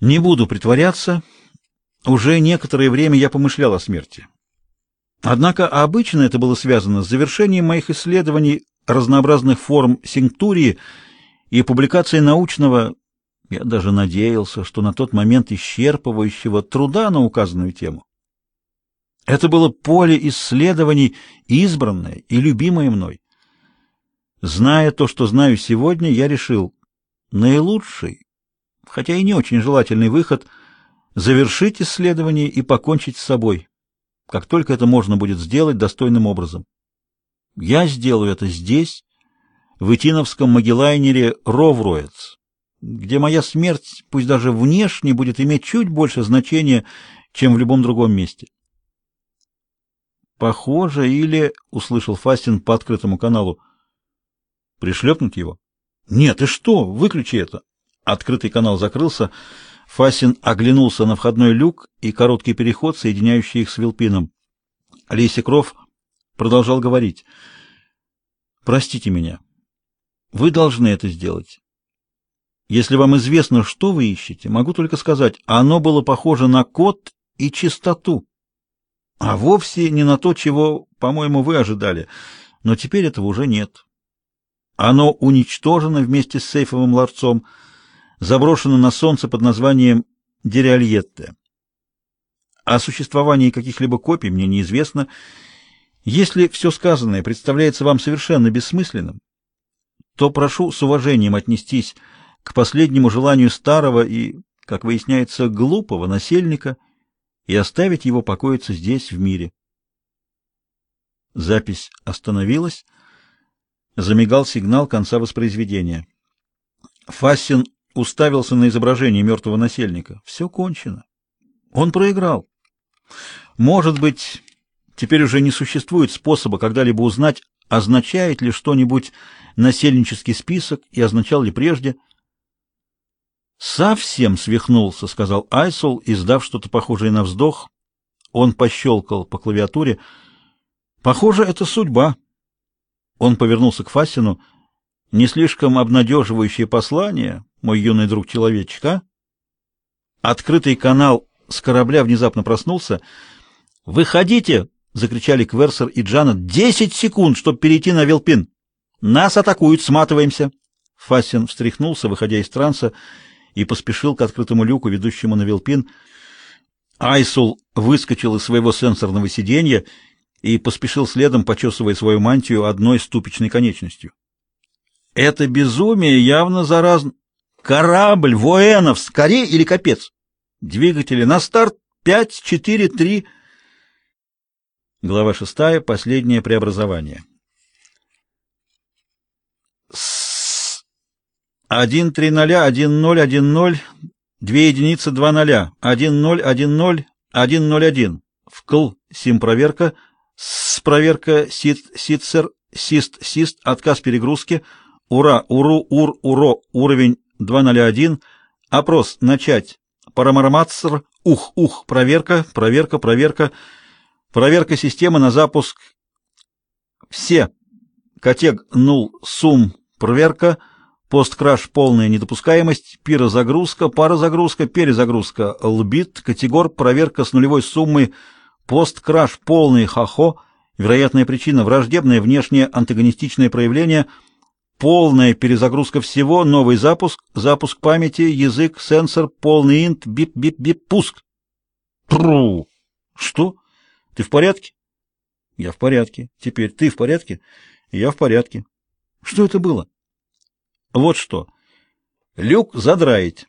Не буду притворяться, уже некоторое время я помышлял о смерти. Однако обычно это было связано с завершением моих исследований разнообразных форм синктурии и публикацией научного, я даже надеялся, что на тот момент исчерпывающего труда на указанную тему. Это было поле исследований, избранное и любимое мной. Зная то, что знаю сегодня, я решил, наилучший, хотя и не очень желательный выход — завершить исследование и покончить с собой, как только это можно будет сделать достойным образом. Я сделаю это здесь, в Итиновском могилайнере Ровроец, где моя смерть, пусть даже внешне, будет иметь чуть больше значения, чем в любом другом месте. Похоже, или, — услышал Фастин по открытому каналу, — пришлепнуть его? Нет, и что? Выключи это. Открытый канал закрылся. Фасин оглянулся на входной люк и короткий переход, соединяющий их с Вилпином. Лейси Кров продолжал говорить. «Простите меня. Вы должны это сделать. Если вам известно, что вы ищете, могу только сказать, оно было похоже на код и чистоту, а вовсе не на то, чего, по-моему, вы ожидали. Но теперь этого уже нет. Оно уничтожено вместе с сейфовым ларцом, заброшено на солнце под названием Дереальетте. О существовании каких-либо копий мне неизвестно. Если все сказанное представляется вам совершенно бессмысленным, то прошу с уважением отнестись к последнему желанию старого и, как выясняется, глупого насельника и оставить его покоиться здесь, в мире. Запись остановилась. Замигал сигнал конца воспроизведения. Фассин уставился на изображение мертвого насельника. Все кончено. Он проиграл. Может быть, теперь уже не существует способа когда-либо узнать, означает ли что-нибудь насельнический список и означал ли прежде. «Совсем свихнулся», — сказал Айсол, издав что-то похожее на вздох. Он пощелкал по клавиатуре. «Похоже, это судьба». Он повернулся к Фасину. «Не слишком обнадеживающее послание, мой юный друг-человечек, а?» Открытый канал с корабля внезапно проснулся. «Выходите!» — закричали Кверсер и Джанет. «Десять секунд, чтобы перейти на Велпин! Нас атакуют, сматываемся!» Фасин встряхнулся, выходя из транса, и поспешил к открытому люку, ведущему на Велпин. Айсул выскочил из своего сенсорного сиденья и поспешил следом, почесывая свою мантию одной ступичной конечностью. Это безумие явно заразно. Корабль, военов, скорее или капец? Двигатели на старт. Пять, четыре, три. Глава шестая. Последнее преобразование. Один, три ноля, один, ноль, один, ноль. Две единицы, два ноля. Один, ноль, один, ноль, один, ноль, один. Вкл. Сим проверка. С проверка. Сит, ситсер. Сист, сист. Отказ перегрузки. Ура, уру, ур, уро. Уровень 201. Опрос. Начать. Парамарамацр. Ух, ух. Проверка, проверка, проверка. Проверка системы на запуск. Все. Котег нул сум. Проверка. Посткраш полная недопускаемость. Пирозагрузка, парозагрузка, перезагрузка. Лбит. Категор. Проверка с нулевой суммой. Посткраш полный хахо. Вероятная причина враждебное внешнее антагонистичное проявление – полная перезагрузка всего, новый запуск, запуск памяти, язык, сенсор, полный инт, бип-бип-бип, пуск. Тру! Что? Ты в порядке? Я в порядке. Теперь ты в порядке? Я в порядке. Что это было? Вот что. Люк задраить.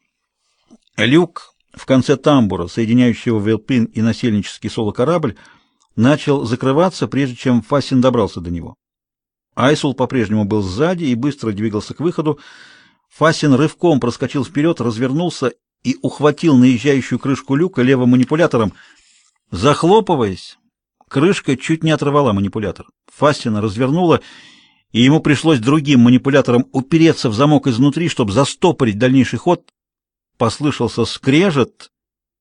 Люк в конце тамбура, соединяющего Велпин и насельнический соло-корабль, начал закрываться, прежде чем Фасин добрался до него. Айсул по-прежнему был сзади и быстро двигался к выходу. Фасин рывком проскочил вперед, развернулся и ухватил наезжающую крышку люка левым манипулятором. Захлопываясь, крышка чуть не оторвала манипулятор. Фасина развернула, и ему пришлось другим манипулятором упереться в замок изнутри, чтобы застопорить дальнейший ход. Послышался скрежет,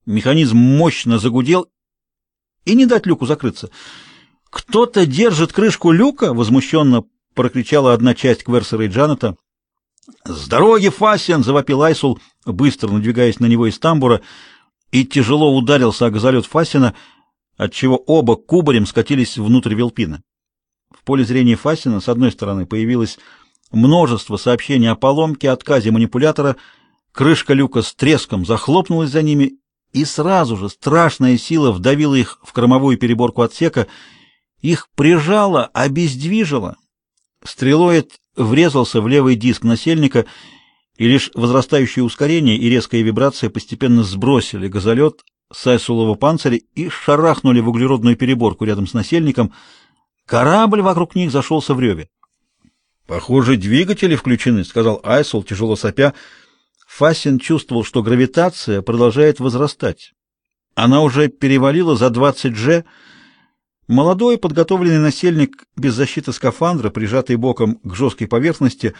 механизм мощно загудел, и не дать люку закрыться — «Кто-то держит крышку люка!» — возмущенно прокричала одна часть Кверсера и Джаната. «С дороги, Фасин!» — завопил Айсул, быстро надвигаясь на него из тамбура, и тяжело ударился о газолет Фасина, отчего оба кубарем скатились внутрь Велпина. В поле зрения Фасина с одной стороны появилось множество сообщений о поломке, отказе манипулятора, крышка люка с треском захлопнулась за ними, и сразу же страшная сила вдавила их в кормовую переборку отсека, их прижало, обездвижило. Стрелоид врезался в левый диск насельника, и лишь возрастающее ускорение и резкая вибрация постепенно сбросили газолет с айсулового панциря и шарахнули в углеродную переборку рядом с насельником. Корабль вокруг них зашелся в реве. «Похоже, двигатели включены», — сказал Айсул, тяжело сопя. Фасин чувствовал, что гравитация продолжает возрастать. Она уже перевалила за 20 G. Молодой подготовленный насельник без защиты скафандра, прижатый боком к жесткой поверхности,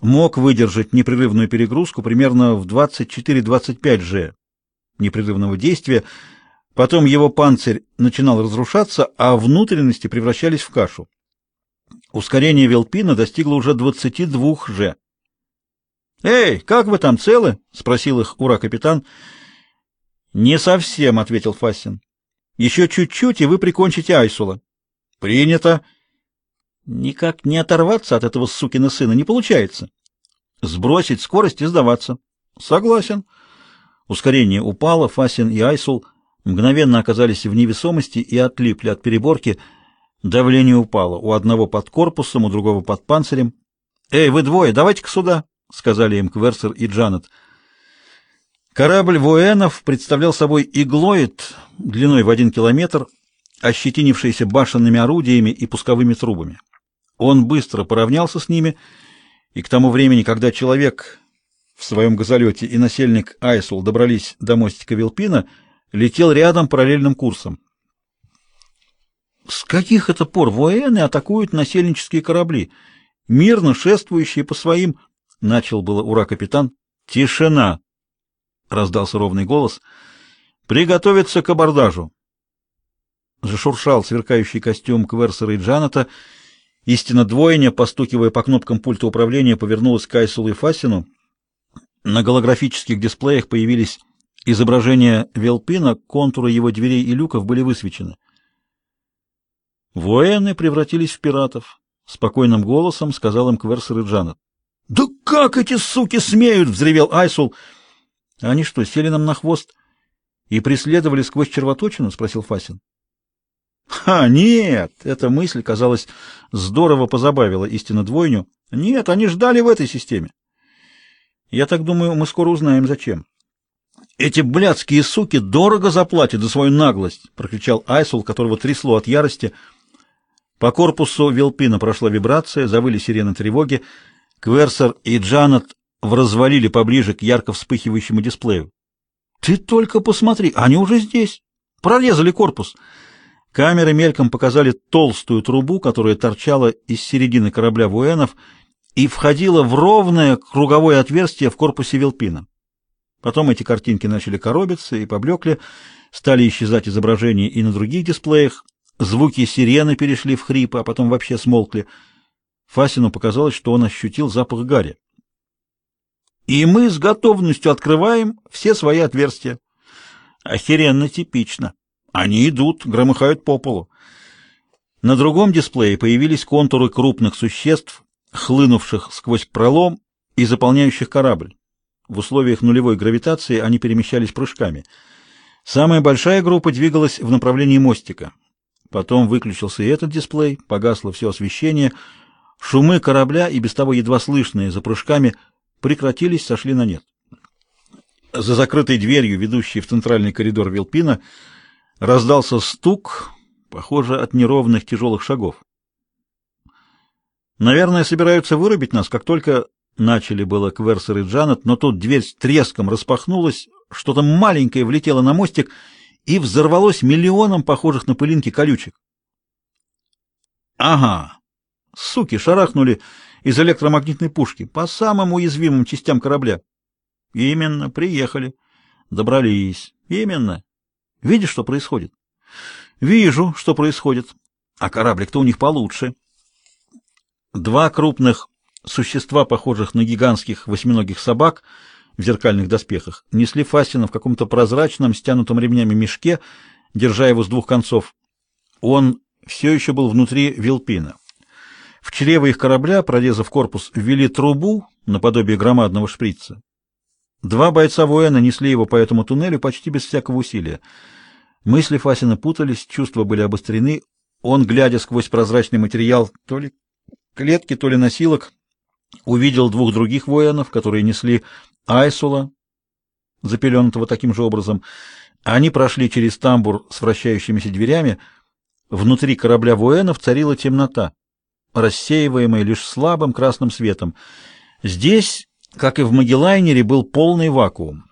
мог выдержать непрерывную перегрузку примерно в 24-25 G непрерывного действия. Потом его панцирь начинал разрушаться, а внутренности превращались в кашу. Ускорение Велпина достигло уже 22 G. «Эй, как вы там, целы?» — спросил их ура-капитан. «Не совсем», — ответил Фасин. «Еще чуть-чуть, и вы прикончите Айсула». «Принято». «Никак не оторваться от этого сукина сына не получается. Сбросить скорость и сдаваться». «Согласен». Ускорение упало, Фасин и Айсул мгновенно оказались в невесомости и отлипли от переборки. Давление упало. У одного под корпусом, у другого под панцирем. «Эй, вы двое, давайте-ка сюда!» — сказали им Кверсер и Джанет. Корабль Вуэнов представлял собой иглоид длиной в один километр, ощетинившийся башенными орудиями и пусковыми трубами. Он быстро поравнялся с ними, и к тому времени, когда человек в своем газолете и насельник Айсул добрались до мостика Вилпина, летел рядом параллельным курсом. С каких это пор военны атакуют насельнические корабли, мирно шествующие по своим Начал было ура капитан. Тишина! Раздался ровный голос. Приготовиться к абордажу. Зашуршал сверкающий костюм Кверсера и Джаната. Истинно двойня, постукивая по кнопкам пульта управления, повернулась к Айсулу и Фасину. На голографических дисплеях появились изображения Велпина, контуры его дверей и люков были высвечены. Воины превратились в пиратов. Спокойным голосом сказал им Кверсер и Джанат. «Да как эти суки смеют!» — взревел Айсул. «Они что, сели нам на хвост и преследовали сквозь червоточину?» — спросил Фасин. «Ха, нет!» — эта мысль, казалось, здорово позабавила истинно двойню. «Нет, они ждали в этой системе. Я так думаю, мы скоро узнаем, зачем». «Эти блядские суки дорого заплатят за свою наглость!» — прокричал Айсул, которого трясло от ярости. По корпусу Велпина прошла вибрация, завыли сирены тревоги. Кверсер и Джанет вразвалили поближе к ярко вспыхивающему дисплею. «Ты только посмотри, они уже здесь! Прорезали корпус!» Камеры мельком показали толстую трубу, которая торчала из середины корабля Вуэнов и входила в ровное круговое отверстие в корпусе Вилпина. Потом эти картинки начали коробиться и поблекли, стали исчезать изображения и на других дисплеях, звуки сирены перешли в хрипы, а потом вообще смолкли — Фасину показалось, что он ощутил запах гари. И мы с готовностью открываем все свои отверстия. Охеренно типично. Они идут, громыхают по полу. На другом дисплее появились контуры крупных существ, хлынувших сквозь пролом и заполняющих корабль. В условиях нулевой гравитации они перемещались прыжками. Самая большая группа двигалась в направлении мостика. Потом выключился и этот дисплей, погасло все освещение — Шумы корабля, и без того едва слышные за прыжками, прекратились, сошли на нет. За закрытой дверью, ведущей в центральный коридор Вилпина, раздался стук, похоже, от неровных тяжелых шагов. Наверное, собираются вырубить нас, как только начали было Кверсер и Джанет, но тут дверь с треском распахнулась, что-то маленькое влетело на мостик и взорвалось миллионом похожих на пылинки колючек. Ага, Суки шарахнули из электромагнитной пушки по самым уязвимым частям корабля. Именно, приехали. Добрались. Именно. Видишь, что происходит? Вижу, что происходит. А кораблик-то у них получше. Два крупных Существа, похожих на гигантских восьминогих собак в зеркальных доспехах, несли Фастина в каком-то прозрачном, стянутом ремнями мешке, держа его с двух концов. Он все еще был внутри Вилпина. В чрево их корабля, прорезав корпус, ввели трубу, наподобие громадного шприца. Два бойца воена несли его по этому туннелю почти без всякого усилия. Мысли Фасина путались, чувства были обострены. Он, глядя сквозь прозрачный материал, то ли клетки, то ли носилок, увидел двух других воинов, которые несли Айсула, запеленутого таким же образом. Они прошли через тамбур с вращающимися дверями. Внутри корабля воинов царила темнота, рассеиваемая лишь слабым красным светом. Здесь, как и в Магеллайнере, был полный вакуум.